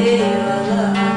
give a love.